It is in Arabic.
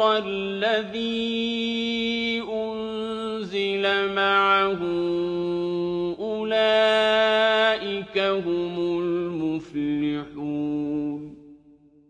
الَّذِي أُنزِلَ مَعَهُ